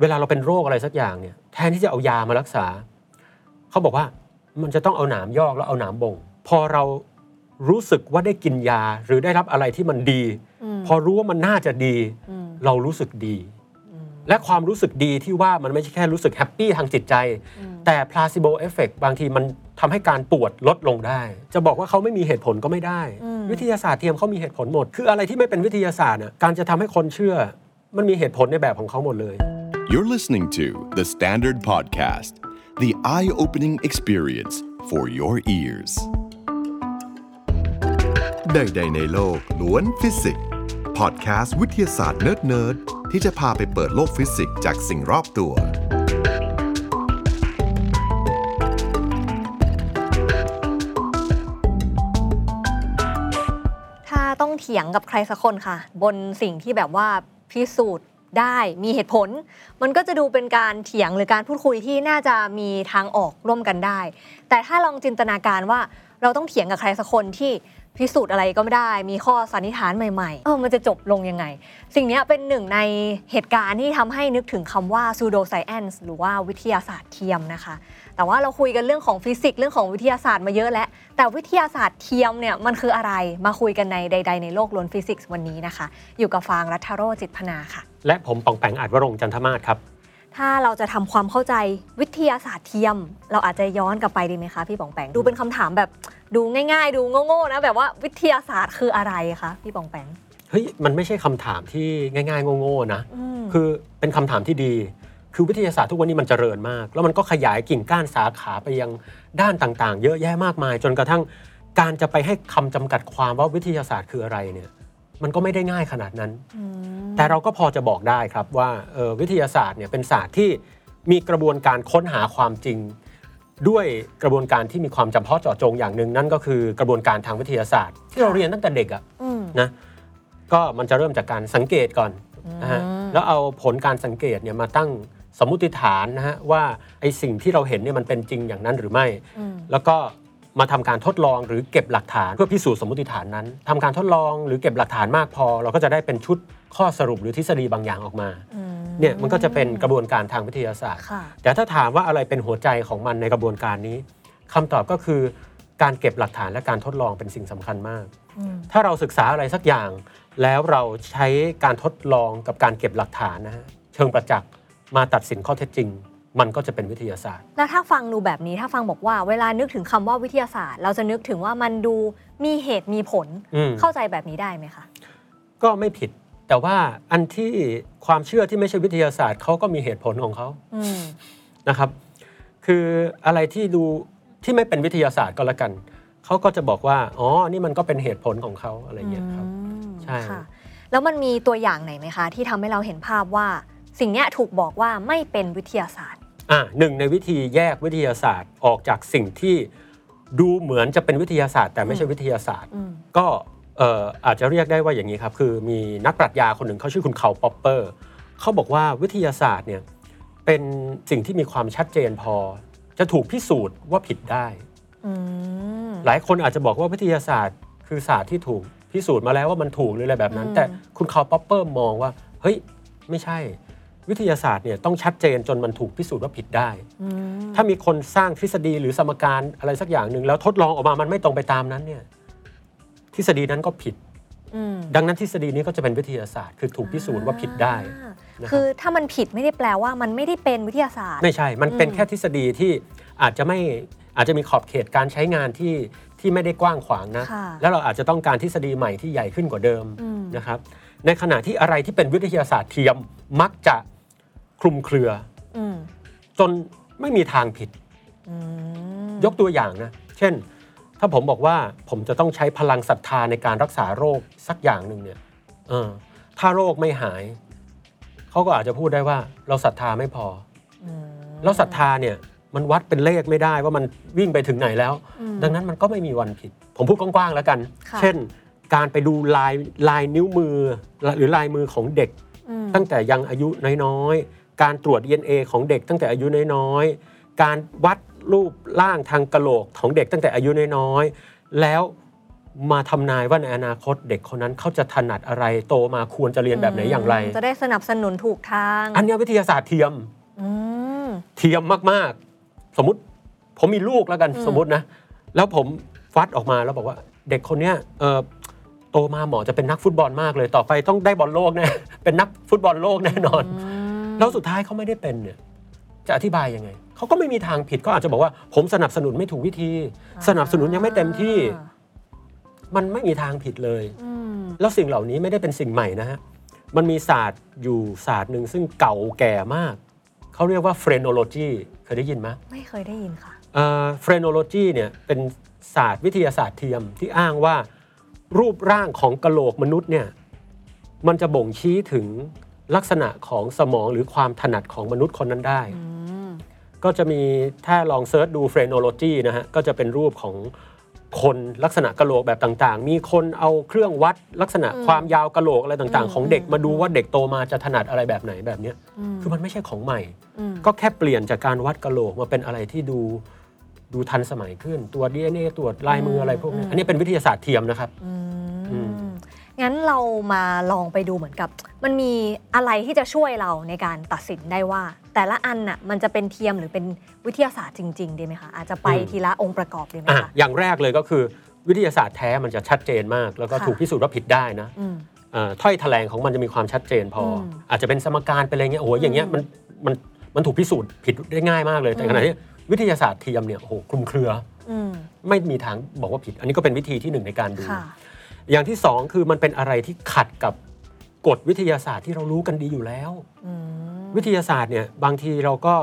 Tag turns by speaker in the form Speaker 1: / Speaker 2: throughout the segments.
Speaker 1: เวลาเราเป็นโรคอะไรสักอย่างเนี่ยแทนที่จะเอายามารักษา เขาบอกว่ามันจะต้องเอาหนามยอกแล้วเอาหนามบ่ง พอเรารู้สึกว่าได้กินยาหรือได้รับอะไรที่มันดี พอรู้ว่ามันน่าจะดี เรารู้สึกดี และความรู้สึกดีที่ว่ามันไม่ใช่แค่รู้สึกแฮปปี้ทางจิตใจ แต่ placebo effect บางทีมันทำให้การปวดลดลงได้ จะบอกว่าเขาไม่มีเหตุผลก็ไม่ได้ วิทยาศาสตร์เทียมเขามีเหตุผลหมด คืออะไรที่ไม่เป็นวิทยาศาสตร์น่ะการจะทำให้คนเชื่อ มันมีเหตุผลในแบบของเขาหมดเลย
Speaker 2: You're listening to The Standard Podcast, the eye opening experience for your ears.
Speaker 3: ใดๆในโลกล้วนฟิสิกส์พอดแคสต์วิทยาศาสตร์เนิร์ดๆที่จะพาไปเปิดโลกฟิสิกส์จากสิ่งรอบตัว
Speaker 4: ถ้าต้องเถียงกับใครสักคนค่ะ บนสิ่งที่แบบว่าพิสูจน์ ได้มีเหตุผล มันก็จะดูเป็นการเถียงหรือการพูดคุยที่น่าจะมีทางออกร่วมกันได้ แต่ถ้าลองจินตนาการว่าเราต้องเถียงกับใครสักคนที่ พิสูจน์อะไรก็ไม่ได้ มีข้อสันนิษฐานใหม่ๆ เออมันจะจบลงยังไง สิ่งเนี้ยเป็นหนึ่งในเหตุการณ์ที่ทำให้นึกถึงคำว่า pseudo science หรือว่าวิทยาศาสตร์เทียมนะคะ แต่ว่าเราคุยกันเรื่องของฟิสิกส์เรื่องของวิทยาศาสตร์มาเยอะแล้ว แต่วิทยาศาสตร์เทียมเนี่ยมันคืออะไรมาคุยกันในใด ๆ ในโลกล้วนฟิสิกส์วันนี้นะคะ อยู่กับฟางรัฐโรจน์จิตพนาค่ะ
Speaker 1: และผมปองแปงอาจวรงค์จันทมาศครับ
Speaker 4: ถ้าเราจะทำความเข้าใจวิทยาศาสตร์เทียม เราอาจจะย้อนกลับไปดีไหมคะพี่ปองแปงดูเป็นคำถามแบบดูง่าย ๆ ดูโง่ๆนะแบบว่าวิทยาศาสตร์คืออะไรคะพี่ปองแปง
Speaker 1: เฮ้ยมันไม่ใช่คำถามที่ง่ายๆโง่ๆนะ
Speaker 4: อืม
Speaker 1: คือเป็นคำถามที่ดี คือวิทยาศาสตร์ทุกวันนี้มันเจริญมาก แล้วมันก็ขยายกิ่งก้านสาขาไปยังด้านต่างๆ เยอะแยะมากมาย จนกระทั่งการจะไปให้คำจำกัดความว่าวิทยาศาสตร์คืออะไรเนี่ย มันก็ไม่ได้ง่ายขนาดนั้น แต่เราก็พอจะบอกได้ครับว่าเอ่อวิทยาศาสตร์เนี่ยเป็นศาสตร์ที่มีกระบวนการค้นหาความจริง ด้วยกระบวนการที่มีความจำเพาะเจาะจงอย่างหนึ่งนั่นก็คือกระบวนการทางวิทยาศาสตร์ ที่เราเรียนตั้งแต่เด็กอะ
Speaker 4: อืม
Speaker 1: นะก็มันจะเริ่มจากการสังเกตก่อนนะฮะแล้วเอาผลการสังเกตเนี่ยมาตั้งสมมุติฐานนะฮะว่าไอสิ่งที่เราเห็นเนี่ยมันเป็นจริงอย่างนั้นหรือไม่ แล้วก็ มาทำการทดลองหรือเก็บหลักฐานเพื่อพิสูจน์สมมติฐานนั้นทำการทดลองหรือเก็บหลักฐานมากพอ เราก็จะได้เป็นชุดข้อสรุปหรือทฤษฎีบางอย่างออกมาเนี่ยมันก็จะเป็นกระบวนการทางวิทยาศาสตร์
Speaker 4: ค่ะ
Speaker 1: แต่ถ้าถามว่าอะไรเป็นหัวใจของมันในกระบวนการนี้คำตอบก็คือการเก็บหลักฐานและการทดลองเป็นสิ่งสำคัญมาก ถ้าเราศึกษาอะไรสักอย่าง แล้วเราใช้การทดลองกับการเก็บหลักฐานนะฮะเชิงประจักษ์มาตัดสินข้อเท็จจริง มันก็จะเป็นวิทยาศาสตร์
Speaker 4: แล้วถ้าฟังดูแบบนี้ถ้าฟังบอกว่าเวลานึกถึงคำว่าวิทยาศาสตร์ เราจะนึกถึงว่ามันดูมีเหตุมีผล
Speaker 1: อืม
Speaker 4: เข้าใจแบบนี้ได้ไหมคะ
Speaker 1: ก็ไม่ผิด แต่ว่าอันที่ความเชื่อที่ไม่ใช่วิทยาศาสตร์เขาก็มีเหตุผลของเขา
Speaker 4: อืม
Speaker 1: นะครับ คืออะไรที่ดูที่ไม่เป็นวิทยาศาสตร์ก็แล้วกันเขาก็จะบอกว่าอ๋อนี่มันก็เป็นเหตุผลของเขาอะไรอย่างเงี้ยครับใช่
Speaker 4: ค่ะแล้วมันมีตัวอย่างไหนไหมคะ ที่ทำให้เราเห็นภาพว่า สิ่งเนี้ยถูกบอกว่าไม่เป็นวิทยาศาสตร์
Speaker 1: อะหนึ่งในวิธีแยกวิทยาศาสตร์ออกจากสิ่งที่ดูเหมือนจะเป็นวิทยาศาสตร์ แต่ไม่ใช่วิทยาศาสตร์
Speaker 4: อืม
Speaker 1: ก็เอ่ออาจจะเรียกได้ว่าอย่างนี้ครับ คือมีนักปรัชญาคนหนึ่งเขาชื่อคุณคาร์ลป๊อปเปอร์เขาบอกว่าวิทยาศาสตร์เนี่ยเป็นสิ่งที่มีความชัดเจนพอ จะถูกพิสูจน์ว่าผิดได้
Speaker 4: อืม
Speaker 1: หลายคนอาจจะบอกว่าวิทยาศาสตร์ คือศาสตร์ที่ถูกพิสูจน์มาแล้วว่ามันถูกหรืออะไรแบบนั้น
Speaker 4: อืม
Speaker 1: แต่คุณคาร์ลป๊อปเปอร์มองว่าเฮ้ยไม่ใช่ วิทยาศาสตร์เนี่ยต้องชัดเจนจนมันถูกพิสูจน์ว่าผิดได้
Speaker 4: อืม
Speaker 1: ถ้ามีคนสร้างทฤษฎีหรือสมการอะไรสักอย่างหนึ่งแล้วทดลองออกมามันไม่ตรงไปตามนั้นเนี่ยทฤษฎีนั้นก็ผิด
Speaker 4: อืม
Speaker 1: ดังนั้นทฤษฎีนี้ก็จะเป็นวิทยาศาสตร์ คือถูกพิสูจน์ว่าผิดได้
Speaker 4: อ่า
Speaker 1: นะครับ
Speaker 4: คือถ้ามันผิดไม่ได้แปลว่ามันไม่ได้เป็นวิทยาศาสตร์
Speaker 1: ไม่ใช่ มันเป็น
Speaker 4: อืม
Speaker 1: แค่ทฤษฎีที่อาจจะไม่อาจจะมีขอบเขตการใช้งานที่ที่ไม่ได้กว้างขวางนะ
Speaker 4: ค่ะ
Speaker 1: แล้วเราอาจจะต้องการทฤษฎีใหม่ที่ใหญ่ขึ้นกว่าเดิม
Speaker 4: อืม
Speaker 1: นะครับ ในขณะที่อะไรที่เป็นวิทยาศาสตร์เทียมมักจะ คลุมเครือ
Speaker 4: อืม
Speaker 1: จนไม่มีทางผิด
Speaker 4: อืม
Speaker 1: ยกตัวอย่างนะ เช่น ถ้าผมบอกว่าผมจะต้องใช้พลังศรัทธาในการรักษาโรคสักอย่างหนึ่งเนี่ยเออถ้าโรคไม่หาย เขาก็อาจจะพูดได้ว่า เราศรัทธาไม่พออแล้วศรัทธาเนี่ยมันวัดเป็นเลขไม่ได้ว่ามันวิ่งไปถึงไหนแล้ว ดังนั้นมันก็ไม่มีวันผิด ผมพูดกว้างๆแล้วกัน
Speaker 4: ค่ะ
Speaker 1: เช่น การไปดูลายลายนิ้วมือ หรือลายมือของเด็ก
Speaker 4: อืม
Speaker 1: ตั้งแต่ยังอายุน้อยๆ การตรวจ DNA ของเด็กตั้งแต่อายุน้อยๆ การวัดรูปร่างทางกะโหลกของเด็กตั้งแต่อายุน้อยๆ แล้วมาทำนายว่าในอนาคตเด็กคนนั้นเขาจะถนัดอะไรโตมาควรจะเรียนแบบไหนอย่างไร
Speaker 4: จะได้สนับสนุนถูกทาง
Speaker 1: อันเนี้ยวิทยาศาสตร์เทียม
Speaker 4: อืม
Speaker 1: เทียมมากๆ สมมติผมมีลูกแล้วกัน
Speaker 4: อืม
Speaker 1: สมมตินะ แล้วผมฟัดออกมาแล้วบอกว่า เด็กคนเนี้ยเออโตมาหมอจะเป็นนักฟุตบอลมากเลย ต่อไปต้องได้บอลโลกแน่เป็นนักฟุตบอลโลกแน่นอน แล้วสุดท้ายเขาไม่ได้เป็นเนี่ยจะอธิบายยังไง เขาก็ไม่มีทางผิดก็อาจจะบอกว่าผมสนับสนุนไม่ถูกวิธี สนับสนุนยังไม่เต็มที่ มันไม่มีทางผิดเลย
Speaker 4: อืม
Speaker 1: แล้วสิ่งเหล่านี้ไม่ได้เป็นสิ่งใหม่นะฮะ มันมีศาสตร์อยู่ศาสตร์หนึ่งซึ่งเก่าแก่มาก เขาเรียกว่า phrenology เคยได้ยินไหม
Speaker 4: ไม่เคยได้ยินค่ะ
Speaker 1: เอ่อ phrenology เนี่ยเป็นศาสตร์วิทยาศาสตร์เทียมที่อ้างว่ารูปร่างของกะโหลกมนุษย์เนี่ยมันจะบ่งชี้ถึง ลักษณะของสมองหรือความถนัดของมนุษย์คนนั้นได้
Speaker 4: อืม
Speaker 1: ก็จะมีถ้าลอง search ดู phrenology นะฮะก็จะเป็นรูปของคนลักษณะกะโหลกแบบต่างๆ มีคนเอาเครื่องวัดลักษณะความยาวกะโหลกอะไรต่างๆ ของเด็กมาดูว่าเด็กโตมาจะถนัดอะไรแบบไหนแบบเนี้ย
Speaker 4: อืม
Speaker 1: คือมันไม่ใช่ของใหม่
Speaker 4: อืม
Speaker 1: ก็แค่เปลี่ยนจากการวัดกะโหลกมาเป็นอะไรที่ดูดูทันสมัยขึ้น ตัว DNA ตรวจลายมืออะไรพวกนี้อันนี้เป็นวิทยาศาสตร์เทียมนะครับ
Speaker 4: อืม
Speaker 1: อืม
Speaker 4: งั้นเรามาลองไปดูเหมือนกับ มันมีอะไรที่จะช่วยเราในการตัดสินได้ว่า แต่ละอันน่ะมันจะเป็นเทียมหรือเป็นวิทยาศาสตร์จริง ๆ ดีไหมคะ อาจจะไป
Speaker 1: อืม
Speaker 4: ทีละองค์ประกอบดีไหม
Speaker 1: อะ
Speaker 4: คะ
Speaker 1: อย่างแรกเลยก็คือวิทยาศาสตร์แท้มันจะชัดเจนมาก แล้วก็
Speaker 4: ค่ะ
Speaker 1: ถูกพิสูจน์ว่าผิดได้นะ
Speaker 4: อืม
Speaker 1: เอ่อถ้อยแถลงของมันจะมีความชัดเจนพออ
Speaker 4: ม
Speaker 1: อาจจะเป็นสมการเป็นอะไรเงี้ยโอ้โหอย่างเงี้ยมันมันมันถูกพิสูจน์ผิดได้ง่ายมากเลยแต่
Speaker 4: อืม
Speaker 1: ขณะที่วิทยาศาสตร์เทียมเนี่ยโอ้โหคลุมเครือ
Speaker 4: อืม
Speaker 1: ไม่มีทางบอกว่าผิด อันนี้ก็เป็นวิธีที่หนึ่งในการดู
Speaker 4: ค่ะ
Speaker 1: อย่างที่สองคือมันเป็นอะไรที่ขัดกับกฎวิทยาศาสตร์ที่เรารู้กันดีอยู่แล้ว
Speaker 4: อืม
Speaker 1: วิทยาศาสตร์เนี่ยบางทีเราก็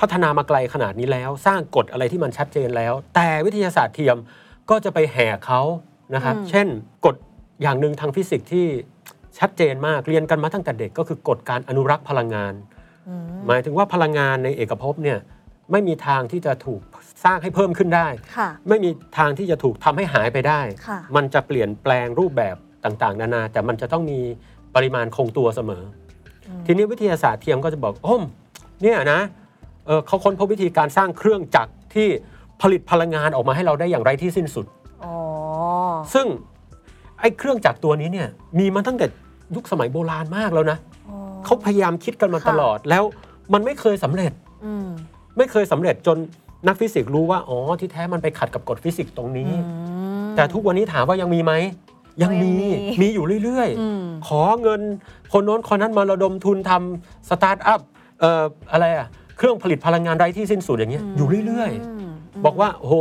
Speaker 1: พัฒนามาไกลขนาดนี้แล้ว สร้างกฎอะไรที่มันชัดเจนแล้ว แต่วิทยาศาสตร์เทียมก็จะไปแหกเขานะครับ
Speaker 4: อืม
Speaker 1: เช่นกฎอย่างหนึ่งทางฟิสิกส์ที่ชัดเจนมากเรียนกันมาตั้งแต่เด็กก็คือกฎการอนุรักษ์พลังงาน
Speaker 4: อืม
Speaker 1: หมายถึงว่าพลังงานในเอกภพเนี่ยไม่มีทางที่จะถูก สร้างให้เพิ่มขึ้นได้
Speaker 4: ค่ะ
Speaker 1: ไม่มีทางที่จะถูกทำให้หายไปได้
Speaker 4: ค่ะ
Speaker 1: มันจะเปลี่ยนแปลงรูปแบบต่างๆ นานา แต่มันจะต้องมีปริมาณคงตัวเสมออทีนี้วิทยาศาสตร์เทียมก็จะบอกโอ้มเนี่ยนะเออเขาค้นพบวิธีการสร้างเครื่องจักรที่ผลิตพลังงานออกมาให้เราได้อย่างไรที่สิ้นสุด
Speaker 4: อ๋อ
Speaker 1: ซึ่งไอ้เครื่องจักรตัวนี้เนี่ยมีมาตั้งแต่ยุคสมัยโบราณมากแล้วนะ
Speaker 4: อ๋อ
Speaker 1: เขาพยายามคิดกันมา
Speaker 4: ค่ะ
Speaker 1: ตลอดแล้วมันไม่เคยสำเร็จ
Speaker 4: อืม
Speaker 1: ไม่เคยสำเร็จจน นักฟิสิกส์รู้ว่าอ๋อที่แท้มันไปขัดกับกฎฟิสิกส์ตรงนี้
Speaker 4: อืม
Speaker 1: แต่ทุกวันนี้ถามว่ายังมีไหมยังมี
Speaker 4: ก็ยังมี
Speaker 1: มีอยู่เรื่อย
Speaker 4: อืม
Speaker 1: ๆขอเงินคนโน้นคนนั้นมาระดมทุนทำสตาร์ทอัพเอ่ออะไรอะเครื่องผลิตพลังงานไร้ที่สิ้นสุดอย่างเงี้ยอยู่เรื่อย
Speaker 4: ม
Speaker 1: ๆบอกว่าโอ้โห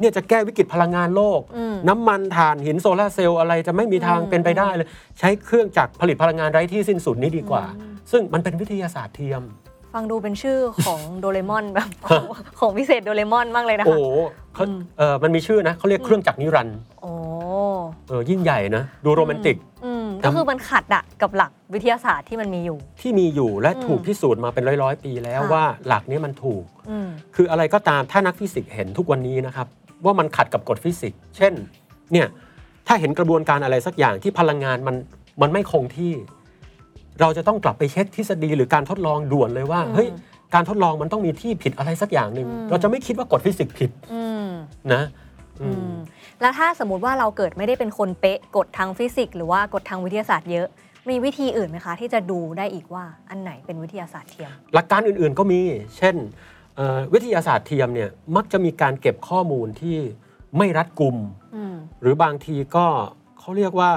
Speaker 1: เนี่ยจะแก้วิกฤตพลังงานโลก
Speaker 4: อืม
Speaker 1: น้ำมันถ่านหินโซลาร์เซลล์อะไรจะไม่มีทาง
Speaker 4: อืม
Speaker 1: เป็นไปได้เลย ใช้เครื่องจักรผลิตพลังงานไร้ที่สิ้นสุดนี้ดีกว่า
Speaker 4: อืม
Speaker 1: ซึ่งมันเป็นวิทยาศาสตร์เทียม
Speaker 4: ฟังดูเป็นชื่อของโดเรมอนแบบของของพิเศษโดเรมอนมากเลยนะ
Speaker 1: โอ้
Speaker 4: คะ
Speaker 1: โหเขา
Speaker 4: อืม
Speaker 1: เออมันมีชื่อนะเขาเรียกเครื่องจักรนิรันดร์
Speaker 4: โอ้
Speaker 1: เออยิ่งใหญ่นะ ดูโรแมนติก
Speaker 4: อืม
Speaker 1: แต่
Speaker 4: ก็คือมันขัดอะกับหลักวิทยาศาสตร์ที่มันมีอยู่
Speaker 1: ที่มีอยู่และ
Speaker 4: อืม
Speaker 1: ถูกพิสูจน์มาเป็นร้อยๆ ปีแล้ว
Speaker 4: ค่ะ
Speaker 1: ว่าหลักนี้มันถูก
Speaker 4: อืม
Speaker 1: คืออะไรก็ตามถ้านักฟิสิกส์เห็นทุกวันนี้นะครับ ว่ามันขัดกับกฎฟิสิกส์ เช่นเนี่ยถ้าเห็นกระบวนการอะไรสักอย่างที่พลังงานมันมันไม่คงที่ เราจะต้องกลับไปเช็คทฤษฎีหรือการทดลองด่วนเลยว่า
Speaker 4: อืม
Speaker 1: เฮ้ยการทดลองมันต้องมีที่ผิดอะไรสักอย่างหนึ่ง
Speaker 4: อืม
Speaker 1: เราจะไม่คิดว่ากฎฟิสิกส์ผิด
Speaker 4: อืม
Speaker 1: นะอื
Speaker 4: อื
Speaker 1: ม
Speaker 4: มแล้วถ้าสมมติว่าเราเกิดไม่ได้เป็นคนเป๊ะกฎทางฟิสิกส์หรือว่ากฎทางวิทยาศาสตร์เยอะ มีวิธีอื่นไหมคะ ที่จะดูได้อีกว่าอันไหนเป็นวิทยาศาสตร์เทียม
Speaker 1: หลักการอื่นๆก็มี เช่นเอ่อวิทยาศาสตร์เทียมเนี่ยมักจะมีการเก็บข้อมูลที่ไม่รัดกุม
Speaker 4: อืม
Speaker 1: หรือบางทีก็เขาเรียกว่า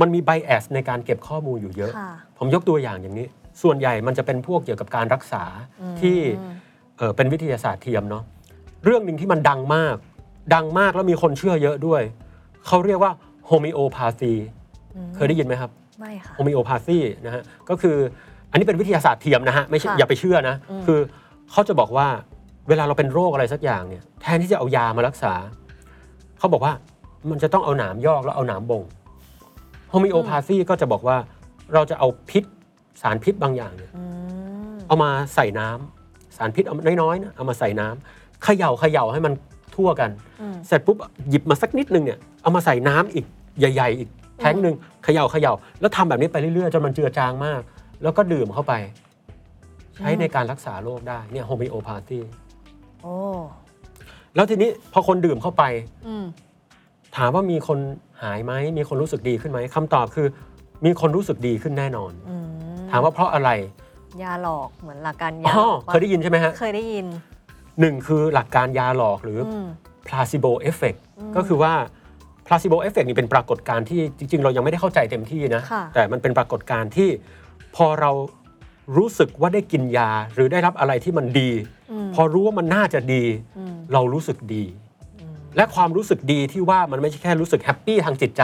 Speaker 1: มันมี bias ในการเก็บข้อมูลอยู่เยอะ
Speaker 4: ค่ะ
Speaker 1: ผมยกตัวอย่างอย่างนี้ ส่วนใหญ่มันจะเป็นพวกเกี่ยวกับการรักษา
Speaker 4: อืม
Speaker 1: ที่เอ่อเป็นวิทยาศาสตร์เทียมเนาะเรื่องหนึ่งที่มันดังมาก ดังมากแล้วมีคนเชื่อเยอะด้วย เขาเรียกว่า homeopathy อื
Speaker 4: ม
Speaker 1: เคยได้ยินไหมครับ
Speaker 4: ไม่ค่ะ
Speaker 1: homeopathy นะฮะก็คืออันนี้เป็นวิทยาศาสตร์เทียมนะฮะไม่ใช่
Speaker 4: ค่ะ
Speaker 1: อย่าไปเชื่อนะ
Speaker 4: อืม
Speaker 1: คือเขาจะบอกว่าเวลาเราเป็นโรคอะไรสักอย่างเนี่ยแทนที่จะเอายามารักษา เขาบอกว่ามันจะต้องเอาหนามยอกแล้วเอาหนามบ่งโฮมิโอพาซีก็จะบอกว่า เราจะเอาพิษสารพิษบางอย่างเนี่ย
Speaker 4: อืม
Speaker 1: เอามาใส่น้ำสารพิษเอาน้อยๆนะเอามาใส่น้ำเขย่าเขย่าให้มันทั่วกัน
Speaker 4: อืม
Speaker 1: เสร็จปุ๊บหยิบมาสักนิดนึงเนี่ยเอามาใส่น้ำอีกใหญ่ ๆ อีกแท้งหนึ่งเขย่าเขย่าแล้วทำแบบนี้ไปเรื่อยๆจนมันเจือจางมาก แล้วก็ดื่มเข้าไป ใช้ในการรักษาโรคได้เนี่ยโฮมิโอพาธี
Speaker 4: โอ้
Speaker 1: แล้วทีนี้พอคนดื่มเข้าไป
Speaker 4: อืม
Speaker 1: ถามว่ามีคนหายไหมมีคนรู้สึกดีขึ้นไหมคำตอบคือ มีคนรู้สึกดีขึ้นแน่นอน
Speaker 4: อืม
Speaker 1: ถามว่าเพราะอะไร
Speaker 4: ยาหลอกเหมือนหลักการ
Speaker 1: อ๋
Speaker 4: ยา
Speaker 1: อ
Speaker 4: หลอก
Speaker 1: เคยได้ยินใช่ไหมฮะ
Speaker 4: เคยได้ยิน
Speaker 1: หนึ่งคือหลักการยาหลอกหรืออ
Speaker 4: ม
Speaker 1: placebo effect ก็คือว่า placebo effect นี่เป็นปรากฏการณ์ที่จริง ๆ เรายังไม่ได้เข้าใจเต็มที่นะ
Speaker 4: ค่ะ
Speaker 1: แต่มันเป็นปรากฏการณ์ที่พอเรารู้สึกว่าได้กินยาหรือได้รับอะไรที่มันดี
Speaker 4: ม
Speaker 1: พอรู้ว่ามันน่าจะดี
Speaker 4: อืม
Speaker 1: เรารู้สึกดี และความรู้สึกดีที่ว่ามันไม่ใช่แค่รู้สึกแฮปปี้ทางจิตใจ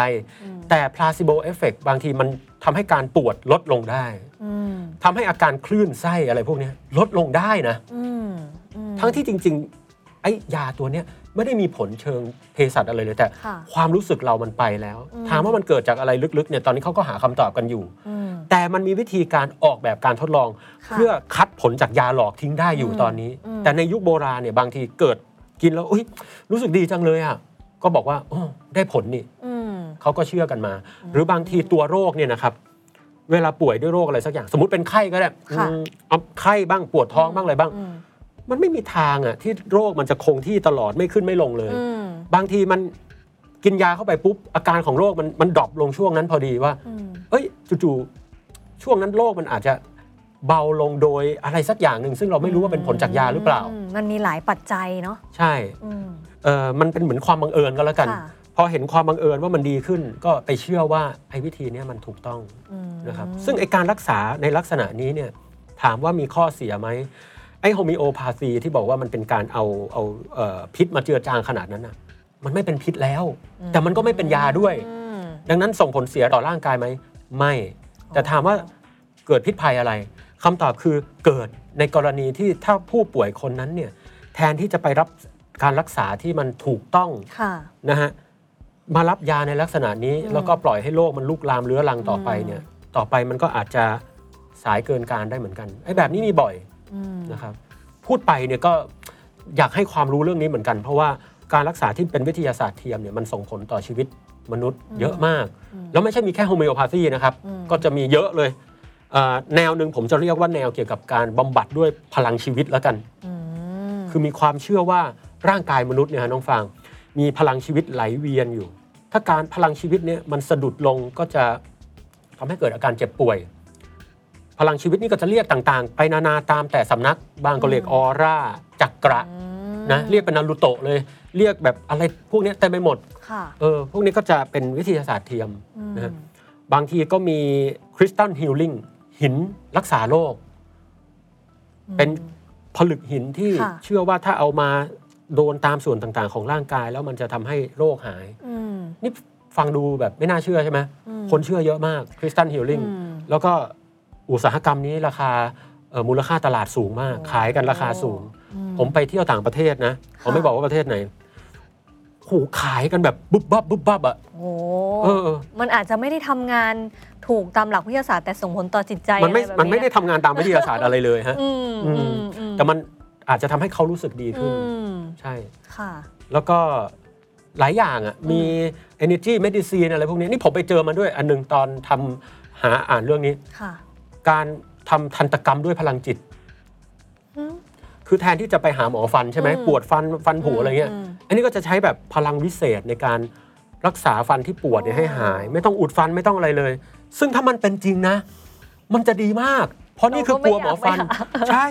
Speaker 1: แต่ placebo effect บางทีมันทำให้การปวดลดลงได้
Speaker 4: อืม
Speaker 1: ทำให้อาการคลื่นไส้อะไรพวกเนี้ยลดลงได้นะ
Speaker 4: อืมอืม
Speaker 1: ทั้งที่จริง ๆ ไอ้ยาตัวเนี้ยไม่ได้มีผลเชิงเภสัชอะไรเลยแต่
Speaker 4: ค่ะ
Speaker 1: ความรู้สึกเรามันไปแล้ว
Speaker 4: อืม
Speaker 1: ถามว่ามันเกิดจากอะไรลึกๆเนี่ยตอนนี้เขาก็หาคำตอบกันอยู่
Speaker 4: อืม
Speaker 1: แต่มันมีวิธีการออกแบบการทดลอง
Speaker 4: ค่ะ
Speaker 1: เพื่อคัดผลจากยาหลอกทิ้งได้อยู่
Speaker 4: อืม
Speaker 1: ตอนนี้
Speaker 4: อืม
Speaker 1: แต่ในยุคโบราณเนี่ยบางทีเกิดกินแล้วอุ๊ยรู้สึกดีจังเลยอะก็บอกว่าโอ้ได้ผลนี่
Speaker 4: อืม
Speaker 1: เขาก็เชื่อกันมา หรือบางทีตัวโรคเนี่ยนะครับเวลาป่วยด้วยโรคอะไรสักอย่าง สมมติเป็นไข้ก็ได้
Speaker 4: ค่ะ
Speaker 1: อืมเอาไข้บ้างปวดท้องบ้างอะไรบ้าง
Speaker 4: อืม
Speaker 1: มันไม่มีทางอะที่โรคมันจะคงที่ตลอดไม่ขึ้นไม่ลงเลย
Speaker 4: อืม
Speaker 1: บางทีมันกินยาเข้าไปปุ๊บอาการของโรคมันมันดรอปลงช่วงนั้นพอดีว่า
Speaker 4: อืม
Speaker 1: เอ้ยจู่ๆช่วงนั้นโรคมันอาจจะเบาลงโดยอะไรสักอย่างหนึ่งซึ่งเราไม่รู้ว่าเป็นผลจากยาหรือเปล่า
Speaker 4: มมันมีหลายปัจจัยเนาะ
Speaker 1: ใช่
Speaker 4: อืม
Speaker 1: เออมันเป็นเหมือนความบังเอิญก็แล้วกัน
Speaker 4: ค่ะ
Speaker 1: พอเห็นความบังเอิญว่ามันดีขึ้น ก็ไปเชื่อว่าไอ้วิธีเนี้ยมันถูกต้อง
Speaker 4: อืม
Speaker 1: นะครับซึ่งไอการรักษาในลักษณะนี้เนี่ยถามว่ามีข้อเสียไหมไอโฮมิโอพาซีที่บอกว่ามันเป็นการเอาเอาเอ่อพิษมาเจือจางขนาดนั้นน่ะมันไม่เป็นพิษแล้ว แต่มันก็ไม่เป็นยาด้วย
Speaker 4: อืม
Speaker 1: ดังนั้นส่งผลเสียต่อร่างกายไหมไม่ แต่ถามว่าเกิดพิษภัยอะไรคำตอบคือเกิดในกรณีที่ถ้าผู้ป่วยคนนั้นเนี่ยแทนที่จะไปรับการรักษาที่มันถูกต้อง
Speaker 4: ค่ะ
Speaker 1: นะฮะ มารับยาในลักษณะนี้
Speaker 4: อืม
Speaker 1: แล้วก็ปล่อยให้โรคมันลุกลามเรื้อรังต่อไปเนี่ย ต่อไปมันก็อาจจะสายเกินการได้เหมือนกันไอ้แบบนี้มีบ่อย
Speaker 4: อืม
Speaker 1: นะครับ พูดไปเนี่ยก็อยากให้ความรู้เรื่องนี้เหมือนกัน เพราะว่าการรักษาที่เป็นวิทยาศาสตร์เทียมเนี่ยมันส่งผลต่อชีวิตมนุษย์เยอะมาก แล้วไม่ใช่มีแค่ homeopathy นะครับ ก็จะมีเยอะเลยเอ่อแนวหนึ่งผมจะเรียกว่าแนวเกี่ยวกับการบำบัดด้วยพลังชีวิตแล้วกัน
Speaker 4: อืม
Speaker 1: คือมีความเชื่อว่าร่างกายมนุษย์เนี่ยฮะน้องฟาง มีพลังชีวิตไหลเวียนอยู่ ถ้าการพลังชีวิตเนี่ยมันสะดุดลงก็จะทำให้เกิดอาการเจ็บป่วย พลังชีวิตนี่ก็จะเรียกต่างๆ ไปนานาตามแต่สำนัก บางก็เรียกออร่าจักระนะเรียกเป็นนารูโตะเลย เรียกแบบอะไรพวกเนี้ยเต็มไปหมด
Speaker 4: ค่ะ
Speaker 1: เออพวกนี้ก็จะเป็นวิทยาศาสตร์เทียม
Speaker 4: อืม
Speaker 1: นะฮะบางทีก็มีคริสตัลฮิลลิ่งหินรักษาโรคเป็นผลึกหินที่
Speaker 4: ค่ะ
Speaker 1: เชื่อว่าถ้าเอามา โดนตามส่วนต่างๆ ของร่างกายแล้วมันจะทำให้โรคหาย
Speaker 4: อืม
Speaker 1: นี่ฟังดูแบบไม่น่าเชื่อใช่ไหม
Speaker 4: อืม
Speaker 1: คนเชื่อเยอะมากคริสตัลฮิลลิ่ง
Speaker 4: อืม
Speaker 1: แล้วก็อุตสาหกรรมนี้ราคาเอ่อมูลค่าตลาดสูงมาก
Speaker 4: โอ้
Speaker 1: ขายกันราคาสูง
Speaker 4: อืม
Speaker 1: ผมไปเที่ยวต่างประเทศนะผม
Speaker 4: ค่ะ
Speaker 1: ไม่บอกว่าประเทศไหนโหขายกันแบบบุบบับบุบบับอะ
Speaker 4: โอ้
Speaker 1: เออ
Speaker 4: มันอาจจะไม่ได้ทำงานถูกตามหลักวิทยาศาสตร์แต่ส่งผลต่อจิตใจ
Speaker 1: มันไม่
Speaker 4: อะรแบบ
Speaker 1: มันไม่ได้ทำงานตามวิทยาศาสตร์อะไรเลยฮะ
Speaker 4: อืม
Speaker 1: อื
Speaker 4: อื
Speaker 1: ม
Speaker 4: มอืม
Speaker 1: แต่มันอาจจะทำให้เขารู้สึกดี
Speaker 4: อื
Speaker 1: ขึ้น
Speaker 4: ม
Speaker 1: ใช่
Speaker 4: ค่ะ
Speaker 1: แล้วก็หลายอย่างอะมี energy medicine อะไรพวกนี้ นี่ผมไปเจอมาด้วยอันหนึงตอนทำหาอ่านเรื่องนี้
Speaker 4: ค่ะ
Speaker 1: การทำทันตกรรมด้วยพลังจิต
Speaker 4: อืม
Speaker 1: คือแทนที่จะไปหาหมอฟันใช่ไหม
Speaker 4: อืม
Speaker 1: ปวดฟันฟันผุอะไรเงี้ย
Speaker 4: ม
Speaker 1: อันนี้ก็จะใช้แบบพลังวิเศษในการรักษาฟันที่ปวดเนี่ยให้หาย ไม่ต้องอุดฟันไม่ต้องอะไรเลย ซึ่งถ้ามันเป็นจริงนะ มันจะดีมาก เพราะนี่คือกลัวหมอฟันใช่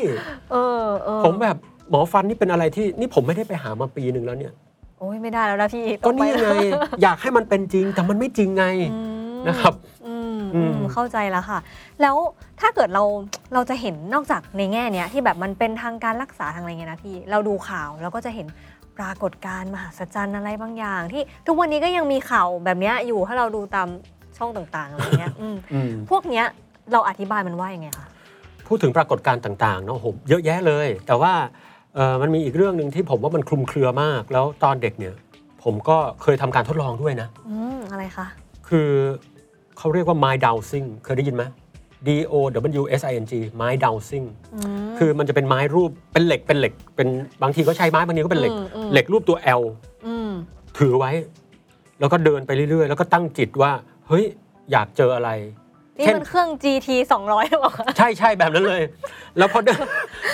Speaker 4: เออเออ
Speaker 1: ผมแบบ หมอฟันนี่เป็นอะไรที่นี่ผมไม่ได้ไปหามาปีหนึ่งแล้วเนี่ย
Speaker 4: โอ้ยไม่ได้แล้วนะพี่
Speaker 1: ก็
Speaker 4: ต้องป
Speaker 1: นี่ไงอยากให้มันเป็นจริงแต่มันไม่จริงไง
Speaker 4: อืม
Speaker 1: นะครับ
Speaker 4: อืม
Speaker 1: อื
Speaker 4: อื
Speaker 1: ม
Speaker 4: มเข้าใจแล้วค่ะ แล้วถ้าเกิดเราเราจะเห็นนอกจากในแง่เนี้ยที่แบบมันเป็นทางการรักษาทางอะไรเงี้ยนะพี่ เราดูข่าวเราก็จะเห็นปรากฏการณ์มหัศจรรย์อะไรบางอย่าง ที่ทุกวันนี้ก็ยังมีข่าวแบบเนี้ยอยู่ถ้าเราดูตามช่องต่างๆอะไรเงี้ยอืม
Speaker 1: อืม
Speaker 4: พวกเนี้ยเราอธิบายมันว่ายังไงคะ
Speaker 1: พูดถึงปรากฏการณ์ต่างๆเนาะโหเยอะแยะเลย แต่ว่า เอ่อมันมีอีกเรื่องหนึ่งที่ผมว่ามันคลุมเครือมาก แล้วตอนเด็กเนี่ย ผมก็เคยทำการทดลองด้วยนะ
Speaker 4: อืมอะไรคะ
Speaker 1: คือเขาเรียกว่า mind dowsing เคยได้ยินไหม D O W S I N G mind dowsing
Speaker 4: อืม
Speaker 1: คือมันจะเป็นไม้รูปเป็นเหล็กเป็นเหล็ก เป็นบางทีก็ใช้ไม้บางทีก็เป็นเหล็ก
Speaker 4: อืมอืม
Speaker 1: เหล็กรูปตัว L
Speaker 4: อืม
Speaker 1: ถือไว้ แล้วก็เดินไปเรื่อยๆ แล้วก็ตั้งจิตว่า เฮ้ย อยากเจออะไร
Speaker 4: นี่
Speaker 1: เช่น
Speaker 4: มันเครื่อง GT 200หรือเปล่าคะ
Speaker 1: ใช่ใช่แบบนั้นเลย แล้วพอเดิน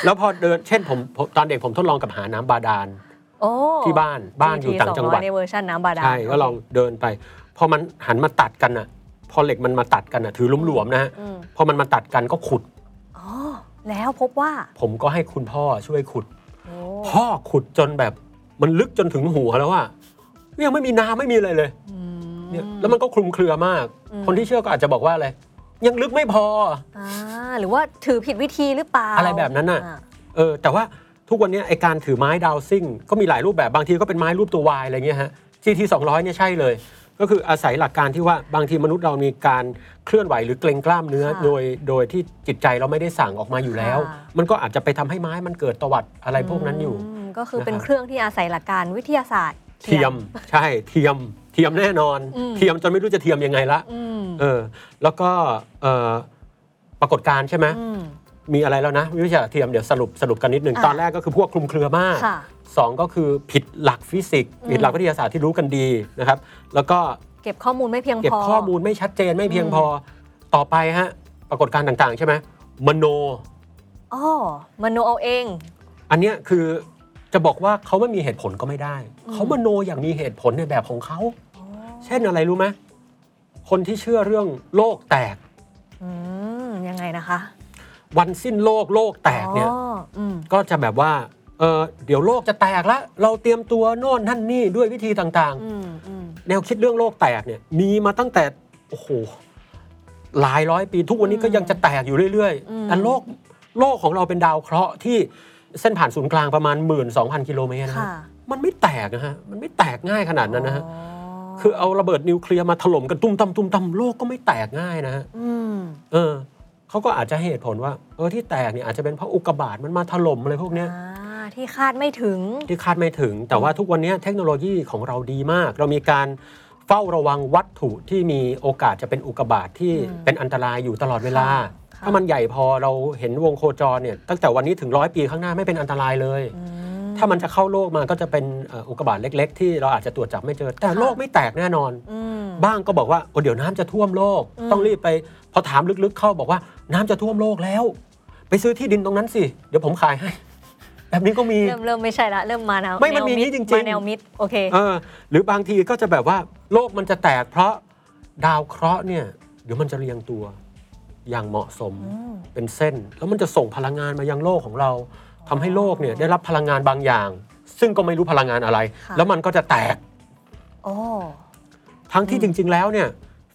Speaker 1: แล้วพอเดินเช่นผมผมตอนเด็กผมทดลองกับหาน้ำบาดาล
Speaker 4: โอ้
Speaker 1: ที่บ้านบ้านอยู่ต่างจังหวัด
Speaker 4: GT200 ในเวอร์ชันน้ำบาดาล
Speaker 1: ใช่ก็ลองเดินไปพอมันหันมาตัดกันอะ พอเหล็กมันมาตัดกันอะถือหลวมๆนะฮะ
Speaker 4: อืม
Speaker 1: พอมันมาตัดกันก็ขุด
Speaker 4: อ๋อแล้วพบว่า
Speaker 1: ผมก็ให้คุณพ่อช่วยขุด
Speaker 4: โอ้
Speaker 1: พ่อขุดจนแบบมันลึกจนถึงหัวแล้วว่ายังไม่มีน้ำไม่มีอะไรเลย
Speaker 4: อืม
Speaker 1: เนี่ยแล้วมันก็คลุมเครือมาก
Speaker 4: อืม
Speaker 1: คนที่เชื่อก็อาจจะบอกว่าอะไร ยังลึกไม่พอ
Speaker 4: อ่าหรือว่าถือผิดวิธีหรือเปล่า
Speaker 1: อะไรแบบนั้นน่ะ
Speaker 4: อ่า
Speaker 1: เออแต่ว่าทุกวันนี้ไอการถือไม้ดาวซิ่ง ก็มีหลายรูปแบบบางทีก็เป็นไม้รูปตัววายอะไรเงี้ยฮะ GT 200เนี่ยใช่เลย ก็คืออาศัยหลักการที่ว่าบางทีมนุษย์เรามีการเคลื่อนไหวหรือเกร็งกล้ามเนื้อ
Speaker 4: ค่ะ
Speaker 1: โดยโดยที่จิตใจเราไม่ได้สั่งออกมาอยู่แล้ว
Speaker 4: ค่ะ
Speaker 1: มันก็อาจจะไปทำให้ไม้มันเกิดตวัดอะไรพวกนั้นอยู่
Speaker 4: มก็คือเป็น
Speaker 1: นะครับ
Speaker 4: เครื่องที่อาศัยหลักการวิทยาศาสตร์
Speaker 1: เทียมใช่เทียมเทียมแน่นอน
Speaker 4: อืม
Speaker 1: เทียมจนไม่รู้จะเทียมยังไงละ
Speaker 4: อืม
Speaker 1: เออ แล้วก็เอ่อปรากฏการณ์ใช่ไหม
Speaker 4: อืม
Speaker 1: มีอะไรแล้วนะวิทยาศาสตร์เทียมเดี๋ยวสรุปสรุปกันนิดหนึ่ง
Speaker 4: อะ
Speaker 1: ตอนแรกก็คือพวกคลุมเครือมาก
Speaker 4: ค่ะ
Speaker 1: สองก็คือผิดหลักฟิสิกส์
Speaker 4: อืม
Speaker 1: ผิดหลักวิทยาศาสตร์ที่รู้กันดีนะครับ แล้วก็
Speaker 4: เก็บข้อมูลไม่เพียงพอ
Speaker 1: เก็บข้อมูลไม่ชัดเจนไม่เพียง
Speaker 4: อืม
Speaker 1: พอต่อไปฮะปรากฏการณ์ต่างๆ ใช่ไหมมโน
Speaker 4: อ๋อมโนเอาเอง
Speaker 1: อันเนี้ยคือจะบอกว่าเขาไม่มีเหตุผลก็ไม่ได้
Speaker 4: อืม
Speaker 1: เขามโนอย่างมีเหตุผลในแบบของเขา เช่นอะไรรู้ไหมคนที่เชื่อเรื่องโลกแตก
Speaker 4: อืมยังไงนะคะ
Speaker 1: วันสิ้นโลกโลกแตกเนี่ย
Speaker 4: อ๋ออืม
Speaker 1: ก็จะแบบว่าเออเดี๋ยวโลกจะแตกแล้วเราเตรียมตัวโน่นนั่นนี่ด้วยวิธีต่าง
Speaker 4: อืมอืม
Speaker 1: ๆ แนวคิดเรื่องโลกแตกเนี่ยมีมาตั้งแต่โอ้โหหลายร้อยปีทุกวันนี้ก็ยังจะแตกอยู่เรื่อย
Speaker 4: อืม
Speaker 1: ๆแต่โลกโลกของเราเป็นดาวเคราะห์ที่เส้นผ่านศูนย์กลางประมาณ 1 2 0 0 0 กิโลเมตรนะ
Speaker 4: ค่ะ
Speaker 1: ฮะมันไม่แตกนะฮะมันไม่แตกง่ายขนาดนั้นนะฮะ
Speaker 4: อ๋อ
Speaker 1: คือเอาระเบิดนิวเคลียร์มาถล่มกันตุ้มตำตุ้มตำโลกก็ไม่แตกง่ายนะฮะ
Speaker 4: อืม
Speaker 1: เออเขาก็อาจจะให้เหตุผลว่า เออที่แตกเนี่ยอาจจะเป็นเพราะอุกกาบาตมันมาถล่มอะไรพวกเนี้ย
Speaker 4: อ่าที่คาดไม่ถึง
Speaker 1: ที่คาดไม่ถึง แต่ว่าทุกวันนี้เทคโนโลยีของเราดีมาก เรามีการเฝ้าระวังวัตถุที่มีโอกาสจะเป็นอุกกาบาตที่
Speaker 4: อืม
Speaker 1: เป็นอันตรายอยู่ตลอดเวลา
Speaker 4: ค่ะ
Speaker 1: ถ้ามันใหญ่พอเราเห็นวงโคจรเนี่ยตั้งแต่วันนี้ถึงร้อยปีข้างหน้าไม่เป็นอันตรายเลย
Speaker 4: อืม
Speaker 1: ถ้ามันจะเข้าโลกมาก็จะเป็นเอ่ออุกกาบาตเล็ก ๆ ที่เราอาจจะตรวจจับไม่เจอ แต่
Speaker 4: ค่ะ
Speaker 1: โลกไม่แตกแน่นอน
Speaker 4: อืม
Speaker 1: บ้างก็บอกว่าโอ้เดี๋ยวน้ำจะท่วมโลก
Speaker 4: อืม
Speaker 1: ต้องรีบไปพอถามลึกๆเข้าบอกว่าน้ำจะท่วมโลกแล้ว ไปซื้อที่ดินตรงนั้นสิ เดี๋ยวผมขายให้ แบบนี้ก็มี
Speaker 4: เริ่มเริ่มไม่ใช่ละ เริ่มมาแนว
Speaker 1: ไม่มันมี
Speaker 4: แว
Speaker 1: นี่จริงๆ
Speaker 4: มาแนวมิดโอเค
Speaker 1: เออหรือบางทีก็จะแบบว่าโลกมันจะแตกเพราะดาวเคราะห์เนี่ย เดี๋ยวมันจะเรียงตัวอย่างเหมาะสม
Speaker 4: อืม
Speaker 1: เป็นเส้น แล้วมันจะส่งพลังงานมายังโลกของเรา ทำให้โลกเนี่ยได้รับพลังงานบางอย่าง ซึ่งก็ไม่รู้พลังงานอะไร
Speaker 4: ค่ะ
Speaker 1: แล้วมันก็จะแตก
Speaker 4: โอ้
Speaker 1: ทั้งที่จริง ๆ แล้วเนี่ย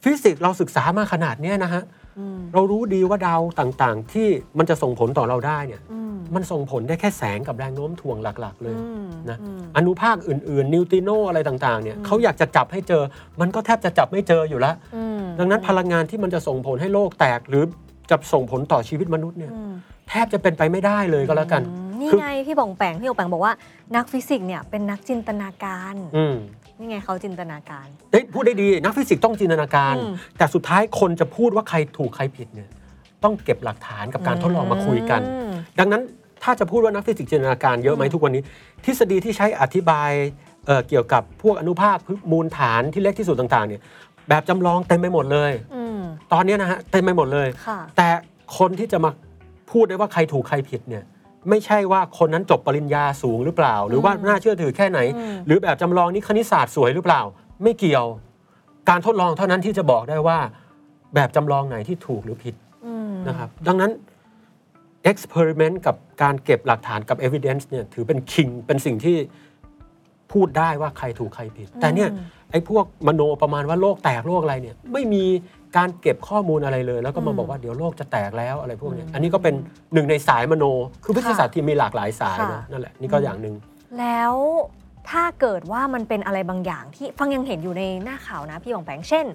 Speaker 1: ฟิสิกส์เราศึกษามาขนาดเนี้ยนะฮะ
Speaker 4: อืม
Speaker 1: เรารู้ดีว่าดาวต่างๆ ที่มันจะส่งผลต่อเราได้เนี่ย
Speaker 4: อืม
Speaker 1: มันส่งผลได้แค่แสงกับแรงโน้มถ่วงหลักๆ เลย
Speaker 4: อืม
Speaker 1: นะ
Speaker 4: อืม
Speaker 1: อนุภาคอื่นๆ นิวตริโนอะไรต่างๆเนี่ยเขาอยากจะจับให้เจอ มันก็แทบจะจับไม่เจออยู่แล้ว
Speaker 4: อืม
Speaker 1: ดังนั้นพลังงานที่มันจะส่งผลให้โลกแตก หรือจะส่งผลต่อชีวิตมนุษย์เนี่ย
Speaker 4: อืม
Speaker 1: แทบจะเป็นไปไม่ได้เลยก็แล้วกัน
Speaker 4: อืม นี่
Speaker 1: คือ
Speaker 4: ไงพี่บองแปงพี่บองแปงบอกว่านักฟิสิกส์เนี่ยเป็นนักจินตนาการ
Speaker 1: อืม
Speaker 4: นี่ไงเขาจินตนาการ
Speaker 1: เอ้ยพูดได้ดีนักฟิสิกส์ต้องจินตนาการ
Speaker 4: อืม
Speaker 1: แต่สุดท้ายคนจะพูดว่าใครถูกใครผิดเนี่ยต้องเก็บหลักฐานกับการทดลองมาคุยกัน
Speaker 4: อืม
Speaker 1: ดังนั้นถ้าจะพูดว่านักฟิสิกส์จินตนาการเยอะไหม
Speaker 4: อืม
Speaker 1: ทุกวันนี้ ทฤษฎีที่ใช้อธิบายเอ่อเกี่ยวกับพวกอนุภาคมูลฐานที่เล็กที่สุดต่างๆเนี่ยแบบจำลองเต็มไปหมดเลย
Speaker 4: อืม
Speaker 1: ตอนนี้นะฮะเต็มไปหมดเลย
Speaker 4: ค่ะ
Speaker 1: แต่คนที่จะมาพูดได้ว่าใครถูกใครผิดเนี่ย ไม่ใช่ว่าคนนั้นจบปริญญาสูงหรือเปล่า หรือว่าน่าเชื่อถือแค่ไหน
Speaker 4: อืม
Speaker 1: หรือแบบจำลองนี้คณิตศาสตร์สวยหรือเปล่า ไม่เกี่ยว การทดลองเท่านั้นที่จะบอกได้ว่า แบบจำลองไหนที่ถูกหรือผิด
Speaker 4: อืม
Speaker 1: นะครับ ดังนั้น experiment กับการเก็บหลักฐานกับ evidence เนี่ยถือเป็น king เป็นสิ่งที่พูดได้ว่าใครถูกใครผิด แต่เนี่ย ไอ้พวกมโนประมาณว่าโลกแตกโลกอะไรเนี่ยไม่มีการเก็บข้อมูลอะไรเลย แล้วก็มาบอกว่าเดี๋ยวโลกจะแตกแล้วอะไรพวกเนี้ยอันนี้ก็เป็นหนึ่งในสายมโน คือวิทยาศาสตร์ที่มีหลากหลายสายนะนั่นแหละนี่ก็อย่างหนึ่ง
Speaker 4: แล้วถ้าเกิดว่ามันเป็นอะไรบางอย่างที่ฟางยังเห็นอยู่ในหน้าข่าวนะพี่บองแปงเช่น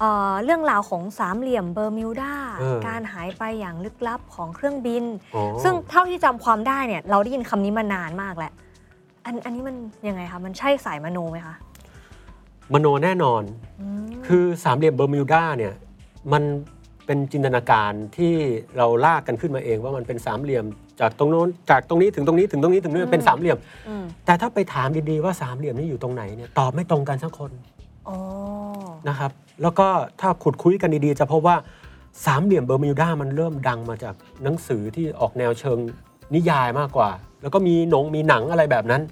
Speaker 4: เอ่อเรื่องราวของสามเหลี่ยมเบอร์มิวดา
Speaker 1: เออ
Speaker 4: การหายไปอย่างลึกลับของเครื่องบิน
Speaker 1: อ๋อ
Speaker 4: ซึ่งเท่าที่จำความได้เนี่ยเราได้ยินคำนี้มานานมากแล้วอันอันนี้มันยังไงคะมันใช่สายมโนไหมคะ
Speaker 1: มโนแน่นอน
Speaker 4: อืม
Speaker 1: คือสามเหลี่ยมเบอร์มิวดาเนี่ยมันเป็นจินตนาการที่เราลากกันขึ้นมาเองว่ามันเป็นสามเหลี่ยม จากตรงโน้นจากตรงนี้ถึงตรงนี้ถึงตรงนี้ถึงนี้เป็นสามเหลี่ยม
Speaker 4: อืม
Speaker 1: แต่ถ้าไปถามดีๆว่าสามเหลี่ยมนี้อยู่ตรงไหนเนี่ยตอบไม่ตรงกันสักคน
Speaker 4: อ๋อ
Speaker 1: นะครับ แล้วก็ถ้าขุดคุ้ยกันดีๆ จะพบว่าสามเหลี่ยมเบอร์มิวดามันเริ่มดังมาจากหนังสือที่ออกแนวเชิงนิยายมากกว่า แล้วก็มีหนงมีหนังอะไรแบบนั้น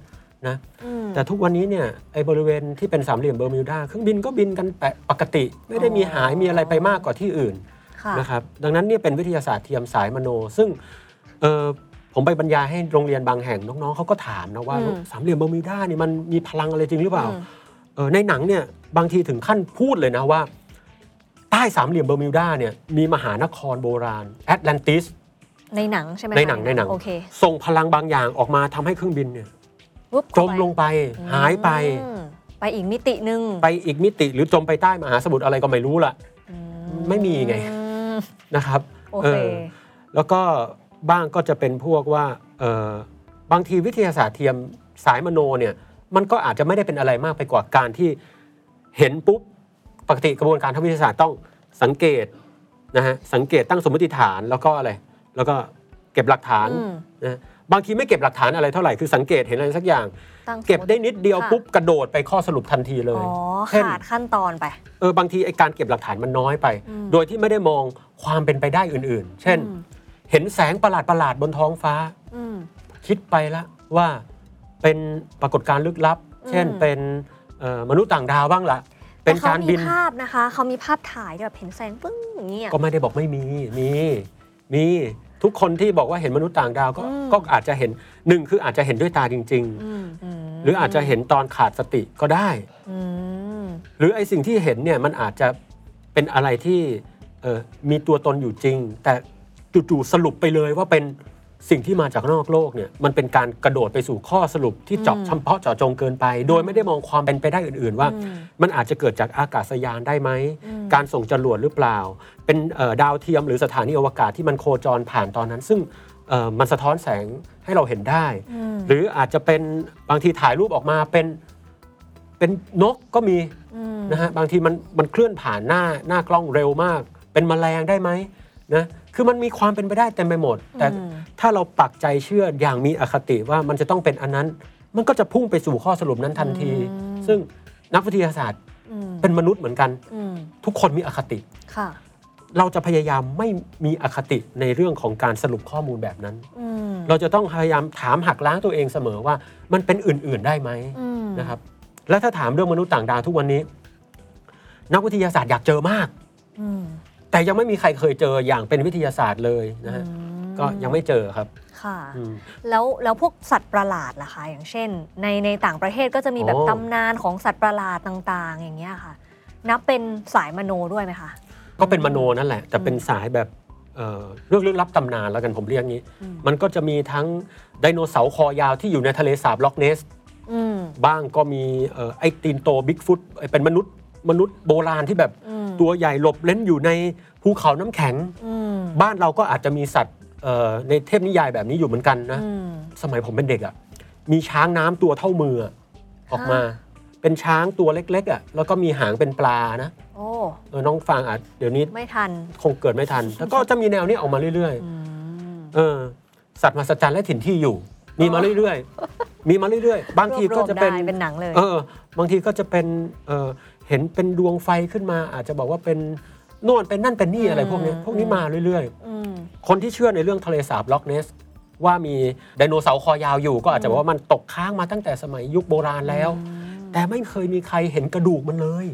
Speaker 1: นะ
Speaker 4: อืม
Speaker 1: แต่ทุกวันนี้เนี่ยไอ้บริเวณที่เป็นสามเหลี่ยมเบอร์มิวดาเครื่องบินก็บินกันแต่ปกติ ไม่ได้มีหายมีอะไรไปมากกว่าที่อื่น
Speaker 4: ค่ะ
Speaker 1: นะครับดังนั้นเนี่ยเป็นวิทยาศาสตร์เทียมสายมโน ซึ่งเออผมไปบรรยายให้โรงเรียนบางแห่งน้องๆเขาก็ถามนะว่า
Speaker 4: อืม
Speaker 1: สามเหลี่ยมเบอร์มิวดานี่มันมีพลังอะไรจริงหรือเปล่า
Speaker 4: อืม
Speaker 1: เออในหนังเนี่ยบางทีถึงขั้นพูดเลยนะว่า ใต้สามเหลี่ยมเบอร์มิวดาเนี่ยมีมหานครโบราณแอตแลนติส
Speaker 4: ในหนังใช่ไหม
Speaker 1: ใน
Speaker 4: คะ
Speaker 1: หนังในหนัง
Speaker 4: โอเค
Speaker 1: ส่งพลังบางอย่างออกมาทำให้เครื่องบินเนี่ย
Speaker 4: ปุ๊บ
Speaker 1: จมลงไปหายไป
Speaker 4: อืมไปอีกมิติหนึ่ง
Speaker 1: ไปอีกมิติหรือจมไปใต้มหาสมุทรอะไรก็ไม่รู้ล่ะ
Speaker 4: อื
Speaker 1: ไม่มีไง
Speaker 4: อืม
Speaker 1: นะครับ
Speaker 4: โอเค
Speaker 1: แล้วก็บ้างก็จะเป็นพวกว่าเออบางทีวิทยาศาสตร์เทียมสายมโนเนี่ยมันก็อาจจะไม่ได้เป็นอะไรมากไปกว่าการที่เห็นปุ๊บปกติกระบวนการทางวิทยาศาสตร์ต้องสังเกตนะฮะสังเกตตั้งสมมติฐานแล้วก็อะไรแล้วก็เก็บหลักฐาน
Speaker 4: อืม
Speaker 1: นะ บางทีไม่เก็บหลักฐานอะไรเท่าไหร่คือสังเกตเห็นอะไรสักอย่าง
Speaker 4: ตั้งสมมุติ
Speaker 1: เก็บได้นิดเดียว
Speaker 4: ค่ะ
Speaker 1: ปุ๊บกระโดดไปข้อสรุปทันทีเล
Speaker 4: อ๋
Speaker 1: ย
Speaker 4: อ
Speaker 1: เช่น
Speaker 4: ขาดขั้นตอนไป
Speaker 1: เออบางทีไอการเก็บหลักฐานมันน้อยไป
Speaker 4: อืม
Speaker 1: โดยที่ไม่ได้มองความเป็นไปได้อื่นๆ เช่น
Speaker 4: อืม
Speaker 1: เห็นแสงประหลาดประหลาดๆบนท้องฟ้า
Speaker 4: อืม
Speaker 1: คิดไปละว่าเป็นปรากฏการณ์ลึกลับ
Speaker 4: อืม
Speaker 1: เช่นเป็นเอ่อมนุษย์ต่างดาวบ้างละเป็นการบิน
Speaker 4: แต่เขามีภาพนะคะ เขามีภาพถ่ายที่แบบเห็นแสงปึ้งอย่างเงี้ย
Speaker 1: ก็ไม่ได้บอกไม่มีมีมี ทุกคนที่บอกว่าเห็นมนุษย์ต่างดาวก็
Speaker 4: อืม
Speaker 1: ก็อาจจะเห็นหนึ่งคืออาจจะเห็นด้วยตาจริง
Speaker 4: อืมม
Speaker 1: ๆหรืออาจจะเห็นตอนขาดสติก็ได้
Speaker 4: อืม
Speaker 1: หรือไอ้สิ่งที่เห็นเนี่ยมันอาจจะเป็นอะไรที่เอ่อมีตัวตนอยู่จริง แต่จู่ๆสรุปไปเลยว่าเป็น สิ่งที่มาจากนอกโลกเนี่ยมันเป็นการกระโดดไปสู่ข้อสรุปที่เจาะ
Speaker 4: อืม
Speaker 1: เฉพาะเจาะจงเกินไป โดยไม่ได้มองความเป็นไปได้อื่น ๆ ว่า
Speaker 4: อืม
Speaker 1: มันอาจจะเกิดจากอากาศยานได้ไหม
Speaker 4: อืม
Speaker 1: การส่งจรวดหรือเปล่า เป็นเอ่อดาวเทียมหรือสถานีอวกาศที่มันโคจรผ่านตอนนั้น ซึ่งเอ่อมันสะท้อนแสงให้เราเห็นได้
Speaker 4: อืม
Speaker 1: หรืออาจจะเป็นบางทีถ่ายรูปออกมาเป็นเป็นนกก็มี
Speaker 4: อืม
Speaker 1: นะฮะบางทีมันมันเคลื่อนผ่านหน้าหน้ากล้องเร็วมาก เป็นแมลงได้ไหมนะ คือมันมีความเป็นไปได้เต็มไปหมด แต่
Speaker 4: อืม
Speaker 1: ถ้าเราปักใจเชื่ออย่างมีอคติว่ามันจะต้องเป็นอันนั้น มันก็จะพุ่งไปสู่ข้อสรุปนั้นทันที
Speaker 4: อืม
Speaker 1: ซึ่งนักวิทยาศาสตร์
Speaker 4: อืม
Speaker 1: เป็นมนุษย์เหมือนกัน
Speaker 4: อืม
Speaker 1: ทุกคนมีอคติ
Speaker 4: ค่ะ
Speaker 1: เราจะพยายามไม่มีอคติในเรื่องของการสรุปข้อมูลแบบนั้น
Speaker 4: อืม
Speaker 1: เราจะต้องพยายามถามหักล้างตัวเองเสมอว่า มันเป็นอื่น ๆได้ไหม
Speaker 4: อืม
Speaker 1: นะครับ แล้วถ้าถามเรื่องมนุษย์ต่างดาวทุกวันนี้ นักวิทยาศาสตร์อยากเจอมาก
Speaker 4: อืม
Speaker 1: แต่ยังไม่มีใครเคยเจออย่างเป็นวิทยาศาสตร์เลยนะฮะ
Speaker 4: อืม
Speaker 1: ก็ยังไม่เจอครับ
Speaker 4: ค่ะ
Speaker 1: อืม
Speaker 4: แล้วแล้วพวกสัตว์ประหลาดล่ะคะอย่างเช่น ในในต่างประเทศก็จะมีแบบ
Speaker 1: โอ้
Speaker 4: ตำนานของสัตว์ประหลาดต่างๆ อย่างเงี้ยค่ะ นับเป็นสายมโนด้วยไหมคะ
Speaker 1: ก็เป็นมโนนั่นแหละ แต่เป็นสายแบบเอ่อเรื่องลึกลับตำนานแล้วกันผมเรียกงี้
Speaker 4: อืม
Speaker 1: มันก็จะมีทั้งไดโนเสาร์คอยาวที่อยู่ในทะเลสาบล็อกเนส
Speaker 4: อืม
Speaker 1: บ้างก็มีเอ่อไอ้ตีนโตบิ๊กฟุตเป็นมนุษย์มนุษย์โบราณที่แบบ
Speaker 4: อืม
Speaker 1: ตัวใหญ่หลบเร้นอยู่ในภูเขาน้ำแข็ง
Speaker 4: อืม
Speaker 1: บ้านเราก็อาจจะมีสัตว์เอ่อในเทพนิยายแบบนี้อยู่เหมือนกันนะ
Speaker 4: อืม
Speaker 1: สมัยผมเป็นเด็กอะ่ะมีช้างน้ำตัวเท่ามืออะออกมา
Speaker 4: ฮะ
Speaker 1: เป็นช้างตัวเล็กๆอะ่ะแล้วก็มีหางเป็นปลานะ
Speaker 4: โอ้
Speaker 1: เออน้องฟังอาจเดี๋ยวนี้
Speaker 4: ไม่ทัน
Speaker 1: คงเกิดไม่ทัน แล้วก็จะมีแนวนี้ออกมาเรื่อย
Speaker 4: อืม
Speaker 1: ๆเออสัตว์มหัศจรรย์และถิ่นที่อยู่ มีมาเรื่อยๆ มีมาเรื่อยๆ บางทีก็จะเป็น
Speaker 4: รวบรวมได้เป็นหนังเลย
Speaker 1: เออบางทีก็จะเป็นเออ เห็นเป็นดวงไฟขึ้นมา อาจจะบอกว่าเป็นโน่นเป็นนั่นเป็นนี่อะไรพวกเนี้ยพวกนี้มาเรื่อยๆ
Speaker 4: อืม
Speaker 1: คนที่เชื่อในเรื่องทะเลสาบล็อกเนสว่ามีไดโนเสาร์คอยาวอยู่ ก็อาจจะบอกว่ามันตกค้างมาตั้งแต่สมัยยุคโบราณแล้ว แต่ไม่เคยมีใครเห็นกระดูกมันเลย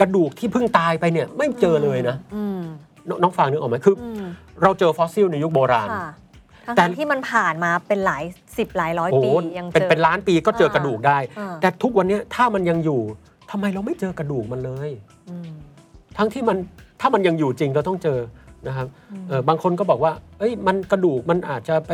Speaker 1: กระดูกที่เพิ่งตายไปเนี่ยไม่เจอเลยนะ
Speaker 4: อืม
Speaker 1: นน้องฟังนึกออกไหมคืออ
Speaker 4: อืม
Speaker 1: เราเจอฟอสซิลในยุคโบราณ
Speaker 4: ค่ะ
Speaker 1: แต่
Speaker 4: ทั้งๆที่มันผ่านมาเป็นหลายสิบหลายร้อย
Speaker 1: โอ้
Speaker 4: ปี
Speaker 1: โห
Speaker 4: ยังเจ
Speaker 1: เป็น
Speaker 4: อ
Speaker 1: เป็นล้านปีก็เจอกระดูกได้
Speaker 4: อ่า
Speaker 1: แต่ทุกวันเนี้ยถ้ามันยังอยู่ ทำไมเราไม่เจอกระดูกมันเลย
Speaker 4: อืม
Speaker 1: ทั้งที่มันถ้ามันยังอยู่จริงเราต้องเจอนะครับเออบางคนก็บอกว่า เอ้ยมันกระดูกมันอาจจะไป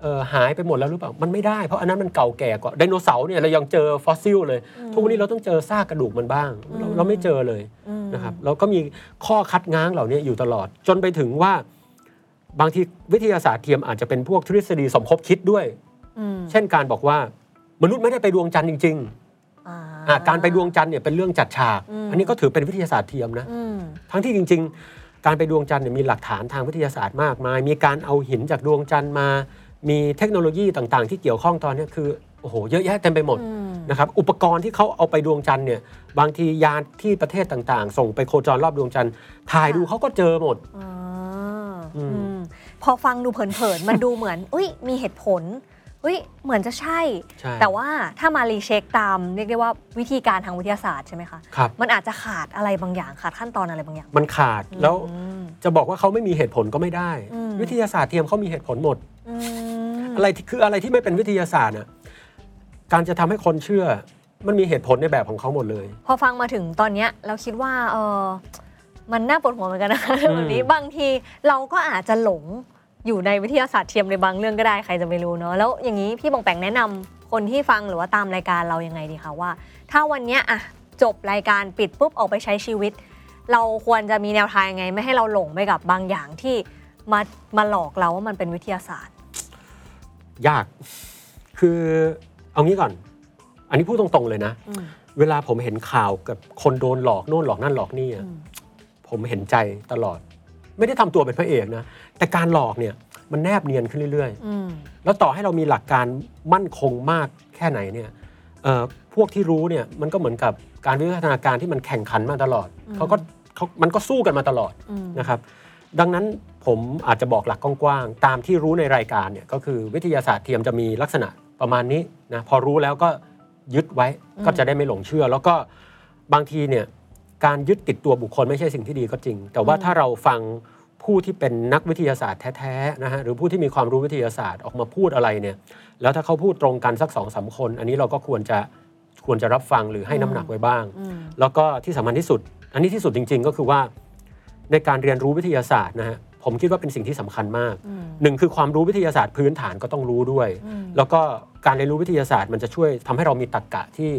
Speaker 1: เอ่อหายไปหมดแล้วหรือเปล่า มันไม่ได้เพราะอันนั้นมันเก่าแก่กว่าไดโนเสาร์เนี่ยเรายังเจอฟอสซิลเลย ทุกวันนี้เราต้องเจอซากกระดูกมันบ้าง เราเราไม่เจอเลย
Speaker 4: อืม
Speaker 1: นะครับเราก็มีข้อคัดง้างเหล่านี้อยู่ตลอด จนไปถึงว่า บางทีวิทยาศาสตร์เทียมอาจจะเป็นพวกทฤษฎีสมคบคิดด้วย
Speaker 4: อืม
Speaker 1: เช่นการบอกว่ามนุษย์ไม่ได้ไปดวงจันทร์จริง
Speaker 4: อ่า
Speaker 1: ๆ อะการไปดวงจันทร์เนี่ยเป็นเรื่องจัดฉาก
Speaker 4: อืม
Speaker 1: อันนี้ก็ถือเป็นวิทยาศาสตร์เทียมนะ
Speaker 4: อืม
Speaker 1: ทั้งที่จริง ๆ การไปดวงจันทร์เนี่ยมีหลักฐานทางวิทยาศาสตร์มากมาย มีการเอาหินจากดวงจันทร์มา มีเทคโนโลยีต่างๆ ที่เกี่ยวข้องตอนนี้คือโอ้โหเยอะแยะเต็มไปหมด
Speaker 4: อืม
Speaker 1: นะครับอุปกรณ์ที่เขาเอาไปดวงจันทร์เนี่ยบางทียานที่ประเทศต่างๆ ส่งไปโคจรรอบดวงจันทร์ถ่ายดูเขาก็เจอหมด
Speaker 4: อ่า
Speaker 1: อืม
Speaker 4: อืมพอฟังดูเผินๆ มันดูเหมือน อุ้ยมีเหตุผล เฮ้ยเหมือนจะใช่
Speaker 1: ใช่
Speaker 4: แต่ว่าถ้ามารีเช็คตามเรียกได้ว่าวิธีการทางวิทยาศาสตร์ใช่ไหมคะ
Speaker 1: ครับ
Speaker 4: มันอาจจะขาดอะไรบางอย่างขาดขั้นตอนอะไรบางอย่าง
Speaker 1: มันขาดแล้ว
Speaker 4: อืม
Speaker 1: จะบอกว่าเขาไม่มีเหตุผลก็ไม่ได้
Speaker 4: อืม
Speaker 1: วิทยาศาสตร์เทียมเขามีเหตุผลหมด
Speaker 4: อืม
Speaker 1: อะไรที่คืออะไรที่ไม่เป็นวิทยาศาสตร์อะการจะทำให้คนเชื่อ มันมีเหตุผลในแบบของเขาหมดเลย
Speaker 4: พอฟังมาถึงตอนเนี้ยเราคิดว่าเออมันน่าปวดหัวเหมือนกันนะคะ
Speaker 1: อืม
Speaker 4: วันนี้บางทีเราก็อาจจะหลง อยู่ในวิทยาศาสตร์เทียมในบางเรื่องก็ได้ใครจะไม่รู้เนาะแล้วอย่างนี้พี่บองแปงแนะนำคนที่ฟังหรือว่าตามรายการเรายังไงดีคะว่า ถ้าวันเนี้ยอะจบรายการปิดปุ๊บออกไปใช้ชีวิต เราควรจะมีแนวทางยังไง ไม่ให้เราหลงไปกับบางอย่างที่มามาหลอกเราว่ามันเป็นวิทยาศาสตร์
Speaker 1: ยากคือเอางี้ก่อน อันนี้พูดตรงๆเลยนะ
Speaker 4: อืม
Speaker 1: เวลาผมเห็นข่าวกับคนโดนหลอกโน่นหลอกนั่นหลอกนี่อะ
Speaker 4: อืม
Speaker 1: ผมเห็นใจตลอด ไม่ได้ทำตัวเป็นพระเอกนะ แต่การหลอกเนี่ยมันแนบเนียนขึ้นเรื่อย
Speaker 4: อืม
Speaker 1: ๆแล้วต่อให้เรามีหลักการมั่นคงมากแค่ไหนเนี่ยเอ่อพวกที่รู้เนี่ยมันก็เหมือนกับการวิวัฒนาการที่มันแข่งขันมาตลอด
Speaker 4: อืม
Speaker 1: เขาก็เขามันก็สู้กันมาตลอด
Speaker 4: อืม
Speaker 1: นะครับ ดังนั้นผมอาจจะบอกหลักกว้างๆตามที่รู้ในรายการเนี่ยก็คือวิทยาศาสตร์เทียมจะมีลักษณะประมาณนี้นะพอรู้แล้วก็ยึดไว้
Speaker 4: อืม
Speaker 1: ก็จะได้ไม่หลงเชื่อ แล้วก็บางทีเนี่ย การยึดติดตัวบุคคลไม่ใช่สิ่งที่ดีก็จริง แต่ว่าถ้าเราฟังผู้ที่เป็นนักวิทยาศาสตร์แท้ๆนะฮะหรือผู้ที่มีความรู้วิทยาศาสตร์ออกมาพูดอะไรเนี่ย แล้วถ้าเขาพูดตรงกันสักสองสามคน อันนี้เราก็ควรจะควรจะรับฟังหรือให้น้ำหนักไว้บ้าง
Speaker 4: อืม
Speaker 1: แล้วก็ที่สำคัญที่สุด อันนี้ที่สุดจริง ๆ ก็คือว่าในการเรียนรู้วิทยาศาสตร์นะฮะผมคิดว่าเป็นสิ่งที่สำคัญมาก
Speaker 4: อืม
Speaker 1: หนึ่งคือความรู้วิทยาศาสตร์พื้นฐานก็ต้องรู้ด้วย
Speaker 4: อืม
Speaker 1: แล้วก็การเรียนรู้วิทยาศาสตร์มันจะช่วยทำให้เรามีตรรกะที่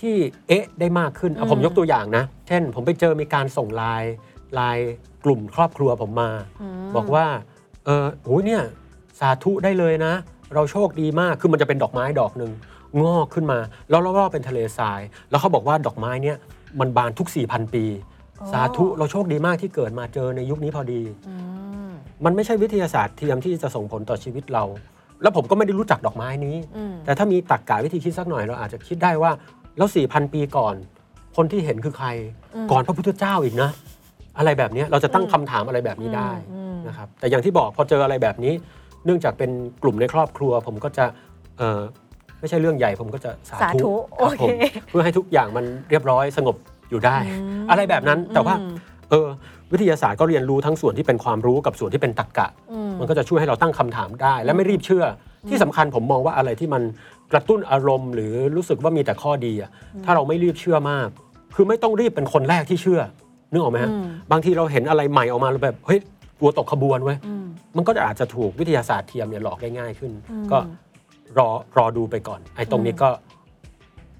Speaker 1: ที่เอ๊ะได้มากขึ้นเอาผมยกตัวอย่างนะ เช่น ผมไปเจอมีการส่งไลน์ไลน์กลุ่มครอบครัวผมมา
Speaker 4: ม
Speaker 1: บอกว่าเออโอ้ยเนี่ยสาธุได้เลยนะ เราโชคดีมากคือมันจะเป็นดอกไม้ดอกหนึ่งงอกขึ้นมา แล้วรอบๆเป็นทะเลทราย แล้วเขาบอกว่าดอกไม้เนี่ยมันบานทุก 4,000 ปี สาธุเราโชคดีมากที่เกิดมาเจอในยุคนี้พอดี
Speaker 4: อืม
Speaker 1: มันไม่ใช่วิทยาศาสตร์เทียมที่จะส่งผลต่อชีวิตเรา แล้วผมก็ไม่ได้รู้จักดอกไม้นี้
Speaker 4: อืม
Speaker 1: แต่ถ้ามีตรรกกะวิธีคิดสักหน่อยเราอาจจะคิดได้ว่า แล้ว4,000ปีก่อน คนที่เห็นคือใคร
Speaker 4: อืม
Speaker 1: ก่อนพระพุทธเจ้าอีกนะ อะไรแบบเนี้ยเราจะตั้ง
Speaker 4: อืม
Speaker 1: คำถามอะไรแบบนี้ได้
Speaker 4: อืม
Speaker 1: นะครับ แต่อย่างที่บอกพอเจออะไรแบบนี้ เนื่องจากเป็นกลุ่มในครอบครัว ผมก็จะเอ่อไม่ใช่เรื่องใหญ่ผมก็จะสา
Speaker 4: สาธุ
Speaker 1: ธุ
Speaker 4: โอ
Speaker 1: ครับ
Speaker 4: เค
Speaker 1: ผมเพื่อให้ทุกอย่างมันเรียบร้อยสงบอยู่ได้
Speaker 4: อืม
Speaker 1: อะไรแบบนั้นแต่ว่า
Speaker 4: อืม
Speaker 1: เออวิทยาศาสตร์ก็เรียนรู้ทั้งส่วนที่เป็นความรู้กับส่วนที่เป็นตรรกะ
Speaker 4: อืม
Speaker 1: มันก็จะช่วยให้เราตั้งคำถามได้ และไม่รีบเชื่ออที่สำคัญผมมองว่าอะไรที่มัน กระตุ้นอารมณ์ หรือรู้สึกว่ามีแต่ข้อดีอะถ้าเราไม่รีบเชื่อมาก คือไม่ต้องรีบเป็นคนแรกที่เชื่อนึกออกไหมฮะ
Speaker 4: อืม
Speaker 1: บางทีเราเห็นอะไรใหม่ออกมาเราแบบเฮ้ยกลัวตกขบวนเว้ย
Speaker 4: อืม
Speaker 1: มันก็จะอาจจะถูกวิทยาศาสตร์เทียมเนี่ยหลอกได้ง่ายขึ้น
Speaker 4: อืม
Speaker 1: ก็รอรอดูไปก่อน ไอ้ตรงนี้ก็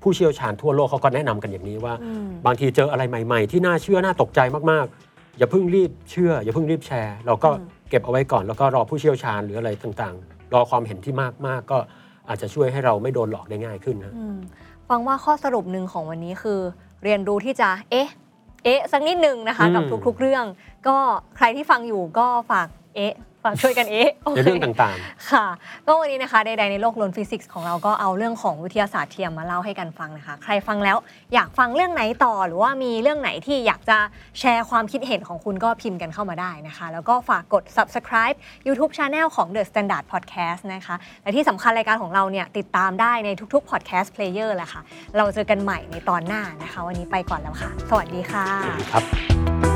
Speaker 1: ผู้เชี่ยวชาญทั่วโลกเขาก็แนะนำกันอย่างนี้ว่า
Speaker 4: อืม
Speaker 1: บางทีเจออะไรใหม่ ๆ ที่น่าเชื่อน่าตกใจมากๆ อย่าเพิ่งรีบเชื่อ อย่าเพิ่งรีบแชร์ เราก็
Speaker 4: อืม
Speaker 1: เก็บเอาไว้ก่อน แล้วก็รอผู้เชี่ยวชาญหรืออะไรต่างๆ รอความเห็นที่มากๆก็ อาจจะช่วยให้เราไม่โดนหลอกได้ง่ายขึ้นนะ
Speaker 4: อืมฟังว่าข้อสรุปหนึ่งของวันนี้คือ เรียนรู้ที่จะเอ๊ะเอ๊ะสักนิดหนึ่งนะคะ
Speaker 1: อืม
Speaker 4: กับทุกๆเรื่อง ก็ใครที่ฟังอยู่ก็ฝากเอ๊ะ ฝากช่วยกันเอ๊ะโค
Speaker 1: ในเรื่องต่าง
Speaker 4: ค่ะก็วันนี้นะคะใดๆในโลกล้วนฟิสิกส์ของเราก็เอาเรื่องของวิทยาศาสตร์เทียมมาเล่าให้กันฟังนะคะ ใครฟังแล้วอยากฟังเรื่องไหนต่อหรือว่ามีเรื่องไหนที่อยากจะแชร์ความคิดเห็นของคุณก็พิมพ์กันเข้ามาได้นะคะ แล้วก็ฝากกด subscribe YouTube Channel ของ The Standard Podcast นะคะและที่สำคัญรายการของเราเนี่ยติดตามได้ในทุกๆ podcast player แหละค่ะเราเจอกันใหม่ในตอนหน้านะคะ วันนี้ไปก่อนแล้วค่ะ สวัสดีค่ะ
Speaker 1: ๆสวัสดีครับ